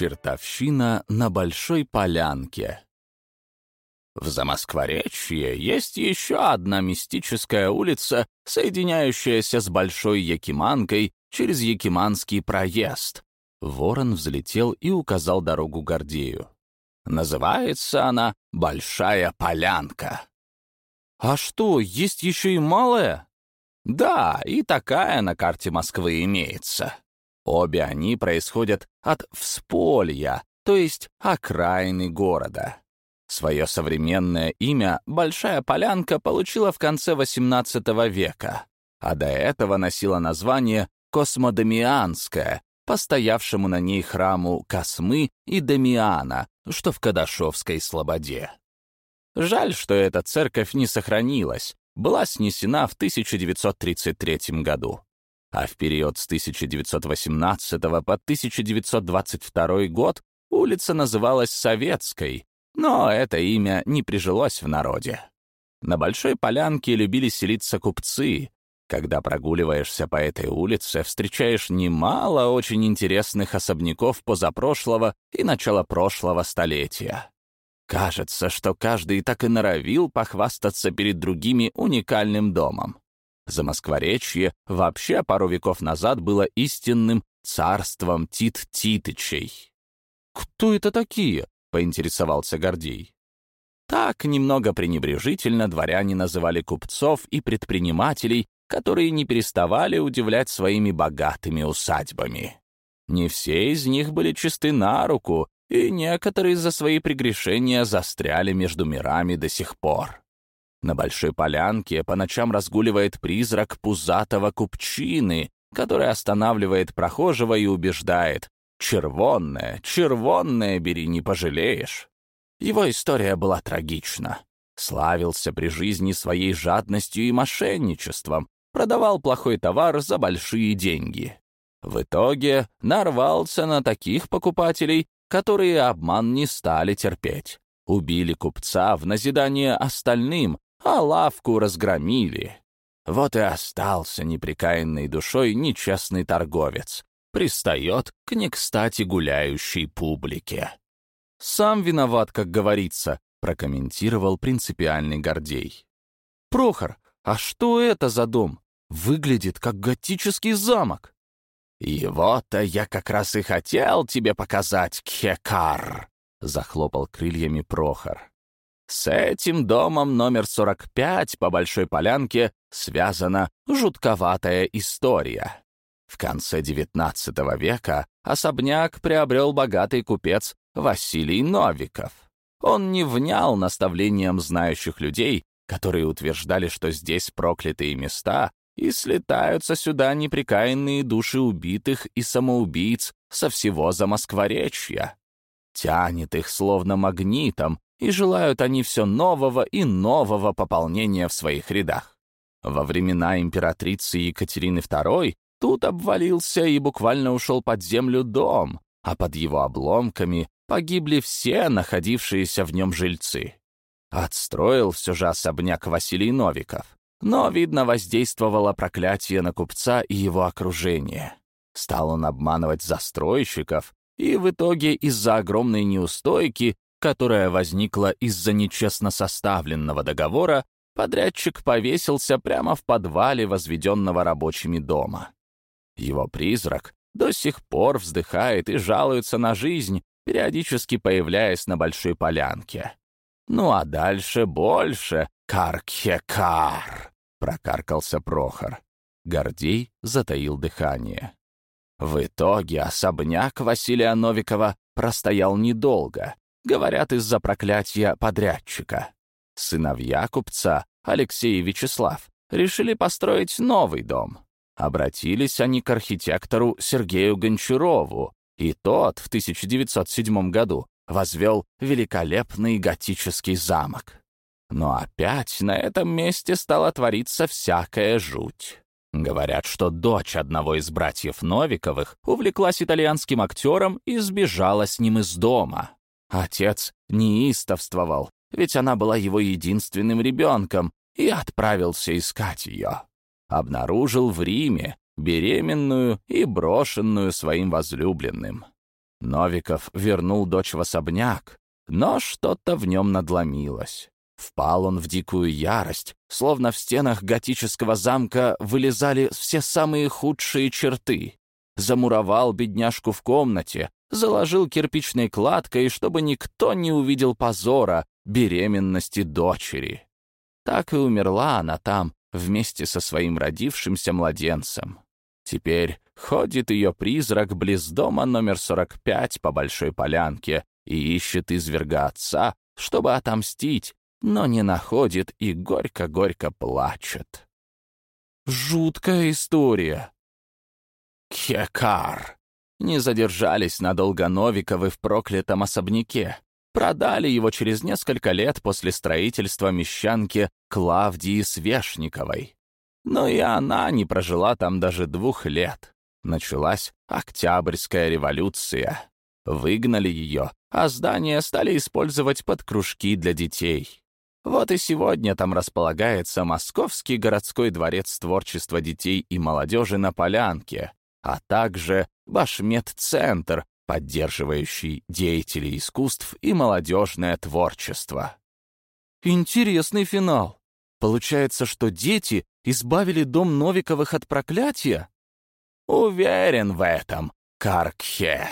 Чертовщина на Большой Полянке. В Замоскворечье есть еще одна мистическая улица, соединяющаяся с Большой Якиманкой через Якиманский проезд. Ворон взлетел и указал дорогу Гордею. Называется она Большая Полянка. «А что, есть еще и малая?» «Да, и такая на карте Москвы имеется. Обе они происходят от всполья, то есть окраины города. Свое современное имя Большая Полянка получила в конце XVIII века, а до этого носила название Космодемианская, по стоявшему на ней храму Космы и Дамиана, что в Кадашовской Слободе. Жаль, что эта церковь не сохранилась, была снесена в 1933 году а в период с 1918 по 1922 год улица называлась Советской, но это имя не прижилось в народе. На Большой Полянке любили селиться купцы. Когда прогуливаешься по этой улице, встречаешь немало очень интересных особняков позапрошлого и начала прошлого столетия. Кажется, что каждый так и норовил похвастаться перед другими уникальным домом. Замоскворечье вообще пару веков назад было истинным царством Тит-Титычей. «Кто это такие?» — поинтересовался Гордей. Так немного пренебрежительно дворяне называли купцов и предпринимателей, которые не переставали удивлять своими богатыми усадьбами. Не все из них были чисты на руку, и некоторые за свои прегрешения застряли между мирами до сих пор. На Большой Полянке по ночам разгуливает призрак пузатого купчины, который останавливает прохожего и убеждает «Червонное, червонное бери, не пожалеешь». Его история была трагична. Славился при жизни своей жадностью и мошенничеством, продавал плохой товар за большие деньги. В итоге нарвался на таких покупателей, которые обман не стали терпеть. Убили купца в назидание остальным, а лавку разгромили. Вот и остался неприкаянной душой нечестный торговец. Пристает к некстати гуляющей публике. «Сам виноват, как говорится», — прокомментировал принципиальный Гордей. «Прохор, а что это за дом? Выглядит как готический замок». «Его-то я как раз и хотел тебе показать, Кхекар», — захлопал крыльями Прохор. С этим домом номер 45 по Большой Полянке связана жутковатая история. В конце XIX века особняк приобрел богатый купец Василий Новиков. Он не внял наставлениям знающих людей, которые утверждали, что здесь проклятые места, и слетаются сюда неприкаянные души убитых и самоубийц со всего Замоскворечья. Тянет их словно магнитом, и желают они все нового и нового пополнения в своих рядах. Во времена императрицы Екатерины II тут обвалился и буквально ушел под землю дом, а под его обломками погибли все находившиеся в нем жильцы. Отстроил все же особняк Василий Новиков, но, видно, воздействовало проклятие на купца и его окружение. Стал он обманывать застройщиков, и в итоге из-за огромной неустойки которая возникла из-за нечестно составленного договора, подрядчик повесился прямо в подвале возведенного рабочими дома. Его призрак до сих пор вздыхает и жалуется на жизнь, периодически появляясь на большой полянке. «Ну а дальше больше, каркхекар!» — прокаркался Прохор. Гордей затаил дыхание. В итоге особняк Василия Новикова простоял недолго, Говорят, из-за проклятия подрядчика. Сыновья купца, Алексей и Вячеслав, решили построить новый дом. Обратились они к архитектору Сергею Гончарову, и тот в 1907 году возвел великолепный готический замок. Но опять на этом месте стала твориться всякая жуть. Говорят, что дочь одного из братьев Новиковых увлеклась итальянским актером и сбежала с ним из дома. Отец неистовствовал, ведь она была его единственным ребенком, и отправился искать ее. Обнаружил в Риме беременную и брошенную своим возлюбленным. Новиков вернул дочь в особняк, но что-то в нем надломилось. Впал он в дикую ярость, словно в стенах готического замка вылезали все самые худшие черты. Замуровал бедняжку в комнате, заложил кирпичной кладкой, чтобы никто не увидел позора беременности дочери. Так и умерла она там, вместе со своим родившимся младенцем. Теперь ходит ее призрак близ дома номер 45 по Большой Полянке и ищет изверга отца, чтобы отомстить, но не находит и горько-горько плачет. Жуткая история. Кекар. Не задержались надолго Новиковы в проклятом особняке. Продали его через несколько лет после строительства мещанки Клавдии Свешниковой. Но и она не прожила там даже двух лет. Началась Октябрьская революция. Выгнали ее, а здание стали использовать под кружки для детей. Вот и сегодня там располагается Московский городской дворец творчества детей и молодежи на Полянке, а также Башмет-центр, поддерживающий деятелей искусств и молодежное творчество. Интересный финал. Получается, что дети избавили дом Новиковых от проклятия? Уверен в этом, Каркхе.